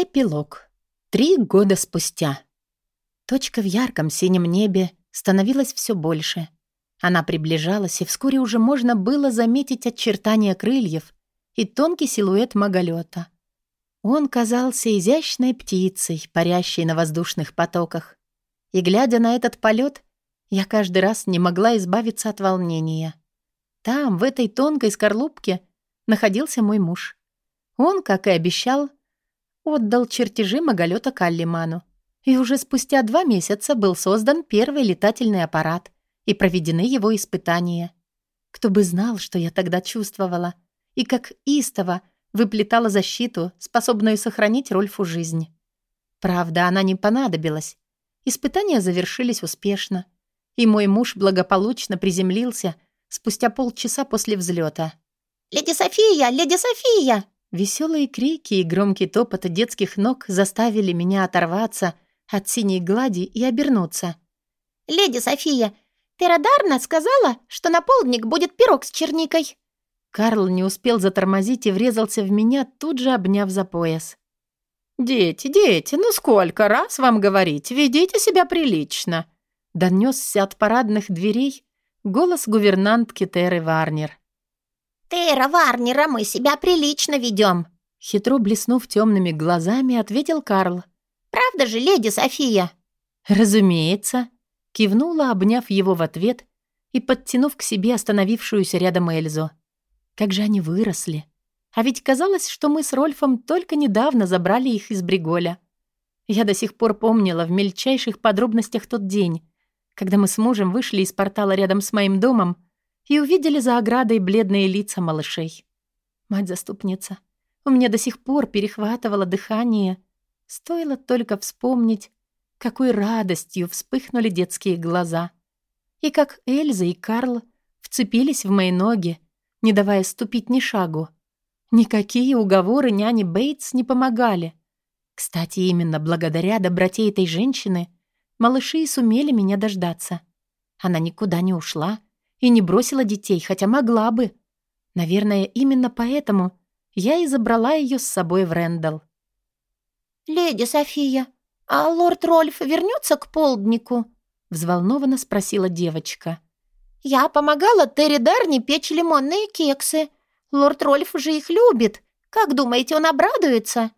Эпилог. Три года спустя. Точка в ярком синем небе становилась все больше. Она приближалась, и вскоре уже можно было заметить очертания крыльев и тонкий силуэт маголета. Он казался изящной птицей, парящей на воздушных потоках. И, глядя на этот полет, я каждый раз не могла избавиться от волнения. Там, в этой тонкой скорлупке, находился мой муж. Он, как и обещал, отдал чертежи Маголёта Каллиману. И уже спустя два месяца был создан первый летательный аппарат и проведены его испытания. Кто бы знал, что я тогда чувствовала, и как истово выплетала защиту, способную сохранить Рольфу жизнь. Правда, она не понадобилась. Испытания завершились успешно, и мой муж благополучно приземлился спустя полчаса после взлета. «Леди София! Леди София!» Веселые крики и громкий топот детских ног заставили меня оторваться от синей глади и обернуться. «Леди София, Терадарна сказала, что на полдник будет пирог с черникой». Карл не успел затормозить и врезался в меня, тут же обняв за пояс. «Дети, дети, ну сколько раз вам говорить, ведите себя прилично!» Донесся от парадных дверей голос гувернантки Теры Варнер. «Тера Варнера, мы себя прилично ведем!» Хитро блеснув темными глазами, ответил Карл. «Правда же, леди София?» «Разумеется», — кивнула, обняв его в ответ и подтянув к себе остановившуюся рядом Эльзу. «Как же они выросли! А ведь казалось, что мы с Рольфом только недавно забрали их из Бриголя. Я до сих пор помнила в мельчайших подробностях тот день, когда мы с мужем вышли из портала рядом с моим домом и увидели за оградой бледные лица малышей. Мать-заступница, у меня до сих пор перехватывало дыхание. Стоило только вспомнить, какой радостью вспыхнули детские глаза. И как Эльза и Карл вцепились в мои ноги, не давая ступить ни шагу. Никакие уговоры няни Бейтс не помогали. Кстати, именно благодаря доброте этой женщины малыши и сумели меня дождаться. Она никуда не ушла, и не бросила детей, хотя могла бы. Наверное, именно поэтому я и забрала ее с собой в Рэндалл. «Леди София, а лорд Рольф вернется к полднику?» — взволнованно спросила девочка. «Я помогала Терри Дарни печь лимонные кексы. Лорд Рольф же их любит. Как думаете, он обрадуется?»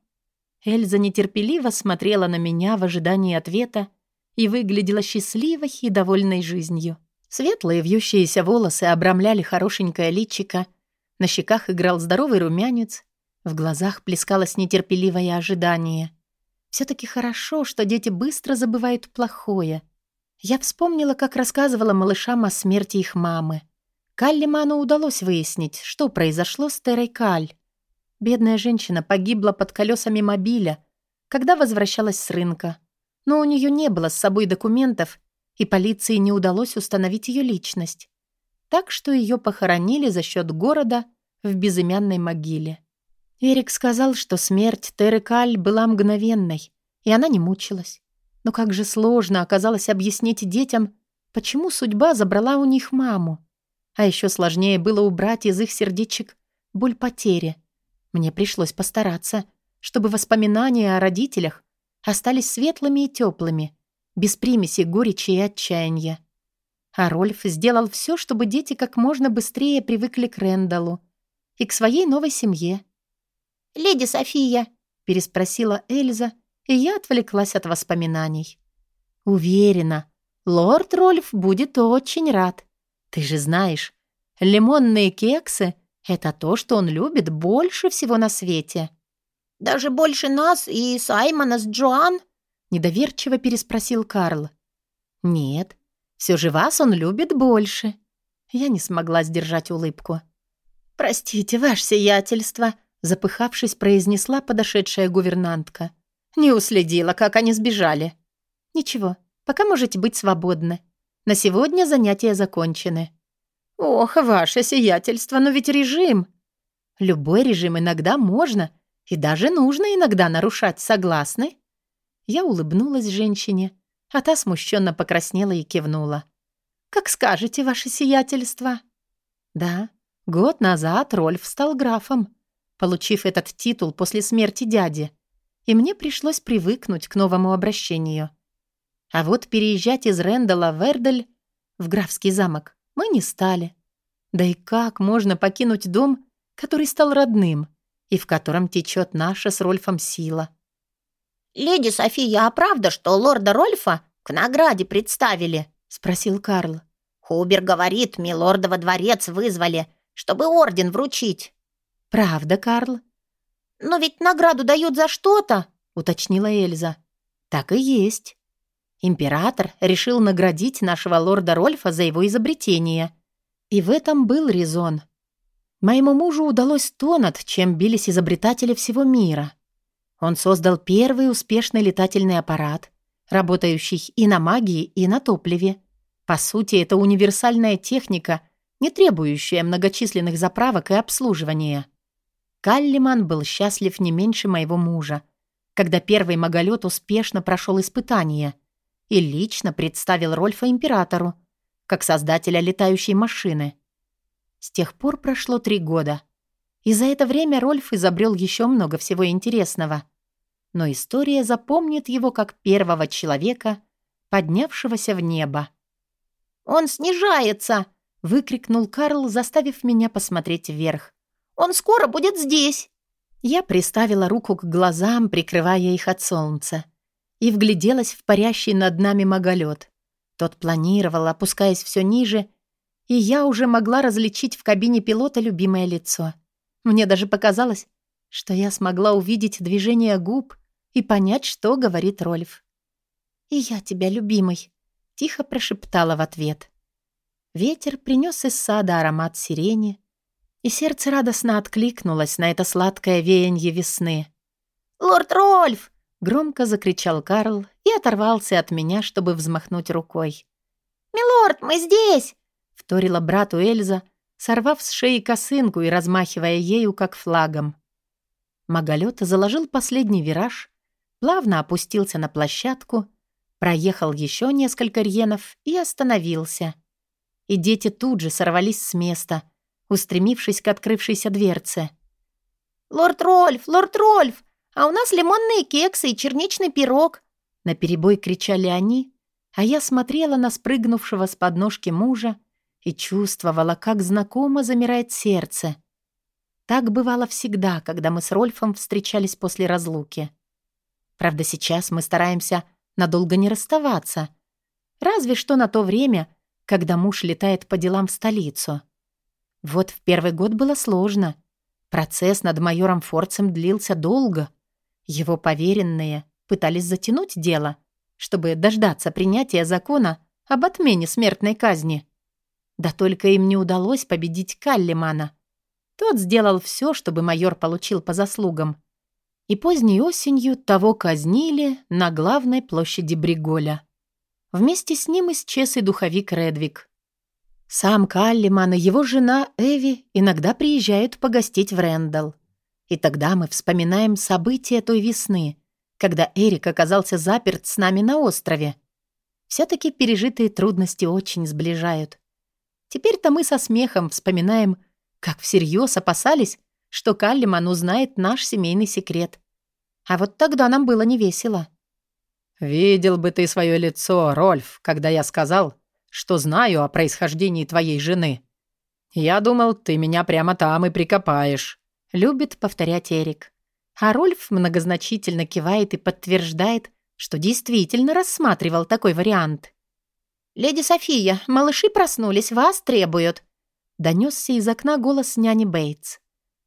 Эльза нетерпеливо смотрела на меня в ожидании ответа и выглядела счастливой и довольной жизнью. Светлые вьющиеся волосы обрамляли хорошенькое личико, на щеках играл здоровый румянец, в глазах плескалось нетерпеливое ожидание. все таки хорошо, что дети быстро забывают плохое. Я вспомнила, как рассказывала малышам о смерти их мамы. Каллиману удалось выяснить, что произошло с Терой Каль. Бедная женщина погибла под колесами мобиля, когда возвращалась с рынка. Но у нее не было с собой документов, и полиции не удалось установить ее личность. Так что ее похоронили за счет города в безымянной могиле. Эрик сказал, что смерть Теры Каль была мгновенной, и она не мучилась. Но как же сложно оказалось объяснить детям, почему судьба забрала у них маму. А еще сложнее было убрать из их сердечек боль потери. Мне пришлось постараться, чтобы воспоминания о родителях остались светлыми и теплыми, без примеси горечи и отчаяния. А Рольф сделал все, чтобы дети как можно быстрее привыкли к Рэндаллу и к своей новой семье. «Леди София», — переспросила Эльза, и я отвлеклась от воспоминаний. «Уверена, лорд Рольф будет очень рад. Ты же знаешь, лимонные кексы — это то, что он любит больше всего на свете». «Даже больше нас и Саймона с Джоан?» Недоверчиво переспросил Карл. «Нет, все же вас он любит больше». Я не смогла сдержать улыбку. «Простите, ваше сиятельство», — запыхавшись, произнесла подошедшая гувернантка. «Не уследила, как они сбежали». «Ничего, пока можете быть свободны. На сегодня занятия закончены». «Ох, ваше сиятельство, но ведь режим...» «Любой режим иногда можно и даже нужно иногда нарушать, согласны?» Я улыбнулась женщине, а та смущенно покраснела и кивнула. «Как скажете, ваше сиятельство?» «Да, год назад Рольф стал графом, получив этот титул после смерти дяди. и мне пришлось привыкнуть к новому обращению. А вот переезжать из Рэндала в Эрдель, в графский замок, мы не стали. Да и как можно покинуть дом, который стал родным и в котором течет наша с Рольфом сила? «Леди София, а правда, что лорда Рольфа к награде представили?» — спросил Карл. «Хубер говорит, милорда во дворец вызвали, чтобы орден вручить». «Правда, Карл?» «Но ведь награду дают за что-то», — уточнила Эльза. «Так и есть. Император решил наградить нашего лорда Рольфа за его изобретение. И в этом был резон. Моему мужу удалось то, над чем бились изобретатели всего мира. Он создал первый успешный летательный аппарат, работающий и на магии, и на топливе. По сути, это универсальная техника, не требующая многочисленных заправок и обслуживания. Каллиман был счастлив не меньше моего мужа, когда первый маголет успешно прошел испытания и лично представил Рольфа императору, как создателя летающей машины. С тех пор прошло три года, и за это время Рольф изобрел еще много всего интересного. Но история запомнит его как первого человека, поднявшегося в небо. «Он снижается!» — выкрикнул Карл, заставив меня посмотреть вверх. «Он скоро будет здесь!» Я приставила руку к глазам, прикрывая их от солнца и вгляделась в парящий над нами маголет. Тот планировал, опускаясь все ниже, и я уже могла различить в кабине пилота любимое лицо. Мне даже показалось, что я смогла увидеть движение губ и понять, что говорит Рольф. «И я тебя, любимый», — тихо прошептала в ответ. Ветер принес из сада аромат сирени, и сердце радостно откликнулось на это сладкое веяние весны. «Лорд Рольф!» Громко закричал Карл и оторвался от меня, чтобы взмахнуть рукой. «Милорд, мы здесь!» — вторила брату Эльза, сорвав с шеи косынку и размахивая ею, как флагом. Маголёт заложил последний вираж, плавно опустился на площадку, проехал еще несколько рьенов и остановился. И дети тут же сорвались с места, устремившись к открывшейся дверце. «Лорд Рольф! Лорд Рольф! А у нас лимонные кексы и черничный пирог!» На перебой кричали они, а я смотрела на спрыгнувшего с подножки мужа и чувствовала, как знакомо замирает сердце. Так бывало всегда, когда мы с Рольфом встречались после разлуки. Правда, сейчас мы стараемся надолго не расставаться. Разве что на то время, когда муж летает по делам в столицу. Вот в первый год было сложно. Процесс над майором Форцем длился долго — его поверенные пытались затянуть дело, чтобы дождаться принятия закона об отмене смертной казни. Да только им не удалось победить Каллимана. Тот сделал все, чтобы майор получил по заслугам. И поздней осенью того казнили на главной площади Бриголя. Вместе с ним исчез и духовик Редвик. Сам Каллиман и его жена Эви иногда приезжают погостить в Рэндалл. И тогда мы вспоминаем события той весны, когда Эрик оказался заперт с нами на острове. Все-таки пережитые трудности очень сближают. Теперь-то мы со смехом вспоминаем, как всерьез опасались, что Каллиман узнает наш семейный секрет. А вот тогда нам было не весело. «Видел бы ты свое лицо, Рольф, когда я сказал, что знаю о происхождении твоей жены. Я думал, ты меня прямо там и прикопаешь». Любит повторять Эрик. А Рольф многозначительно кивает и подтверждает, что действительно рассматривал такой вариант. «Леди София, малыши проснулись, вас требуют!» Донесся из окна голос няни Бейтс.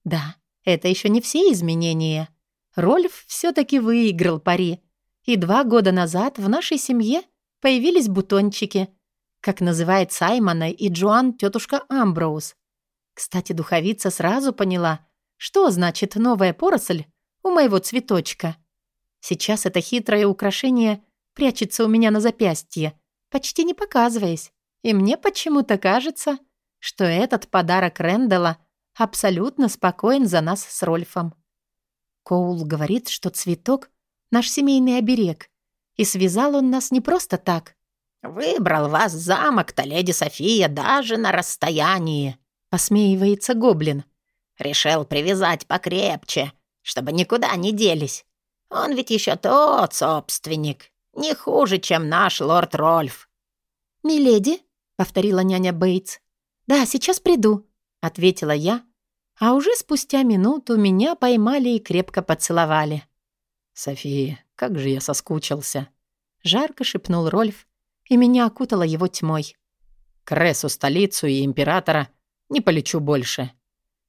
«Да, это еще не все изменения. Рольф все-таки выиграл пари. И два года назад в нашей семье появились бутончики, как называет Саймона и Джоан тетушка Амброуз. Кстати, духовица сразу поняла, что значит новая поросль у моего цветочка? Сейчас это хитрое украшение прячется у меня на запястье, почти не показываясь. И мне почему-то кажется, что этот подарок Рэндала абсолютно спокоен за нас с Рольфом. Коул говорит, что цветок — наш семейный оберег, и связал он нас не просто так. «Выбрал вас замок-то, леди София, даже на расстоянии», — посмеивается гоблин. Решил привязать покрепче, чтобы никуда не делись. Он ведь еще тот собственник, не хуже, чем наш лорд Рольф». «Миледи», — повторила няня Бейтс. «Да, сейчас приду», — ответила я, а уже спустя минуту меня поймали и крепко поцеловали. «София, как же я соскучился!» — жарко шепнул Рольф, и меня окутало его тьмой. «К Ресу, столицу и императора не полечу больше».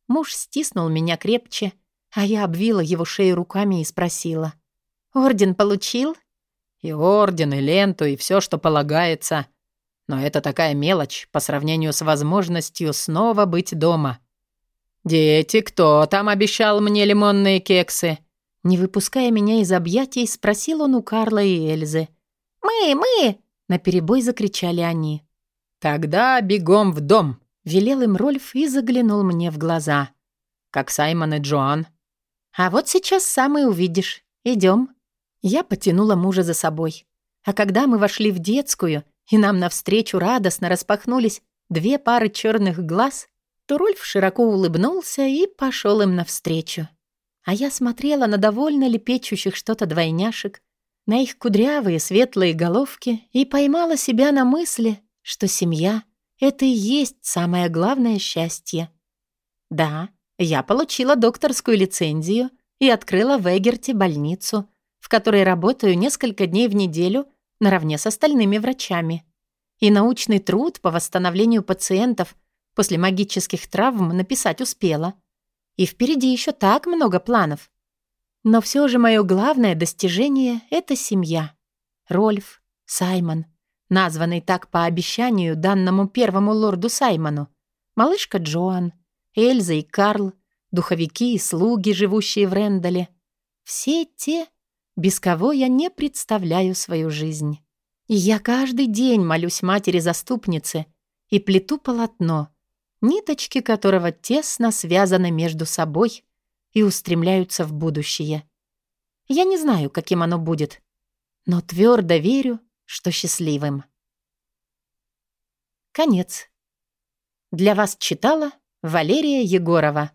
Муж стиснул меня крепче, а я обвила его шею руками и спросила. «Орден получил?» «И орден, и ленту, и все, что полагается. Но это такая мелочь по сравнению с возможностью снова быть дома». «Дети, кто там обещал мне лимонные кексы?» Не выпуская меня из объятий, спросил он у Карла и Эльзы. «Мы, мы!» — наперебой закричали они. «Тогда бегом в дом!» — велел им Рольф и заглянул мне в глаза. «Как Саймон и Джоан». «А вот сейчас сам и увидишь. Идем. Я потянула мужа за собой. А когда мы вошли в детскую, и нам навстречу радостно распахнулись две пары черных глаз, то Рольф широко улыбнулся и пошел им навстречу. А я смотрела на довольно лепечущих что-то двойняшек, на их кудрявые светлые головки и поймала себя на мысли, что семья — это и есть самое главное счастье. Да, я получила докторскую лицензию и открыла в Эгерте больницу, в которой работаю несколько дней в неделю наравне с остальными врачами. И научный труд по восстановлению пациентов после магических травм написать успела — и впереди еще так много планов. Но все же мое главное достижение — это семья. Рольф, Саймон, названный так по обещанию данному первому лорду Саймону, малышка Джоан, Эльза и Карл, духовики и слуги, живущие в Рендале. Все те, без кого я не представляю свою жизнь. И я каждый день молюсь матери-заступнице и плету полотно, ниточки которого тесно связаны между собой и устремляются в будущее. Я не знаю, каким оно будет, но твердо верю, что счастливым. Конец. Для вас читала Валерия Егорова.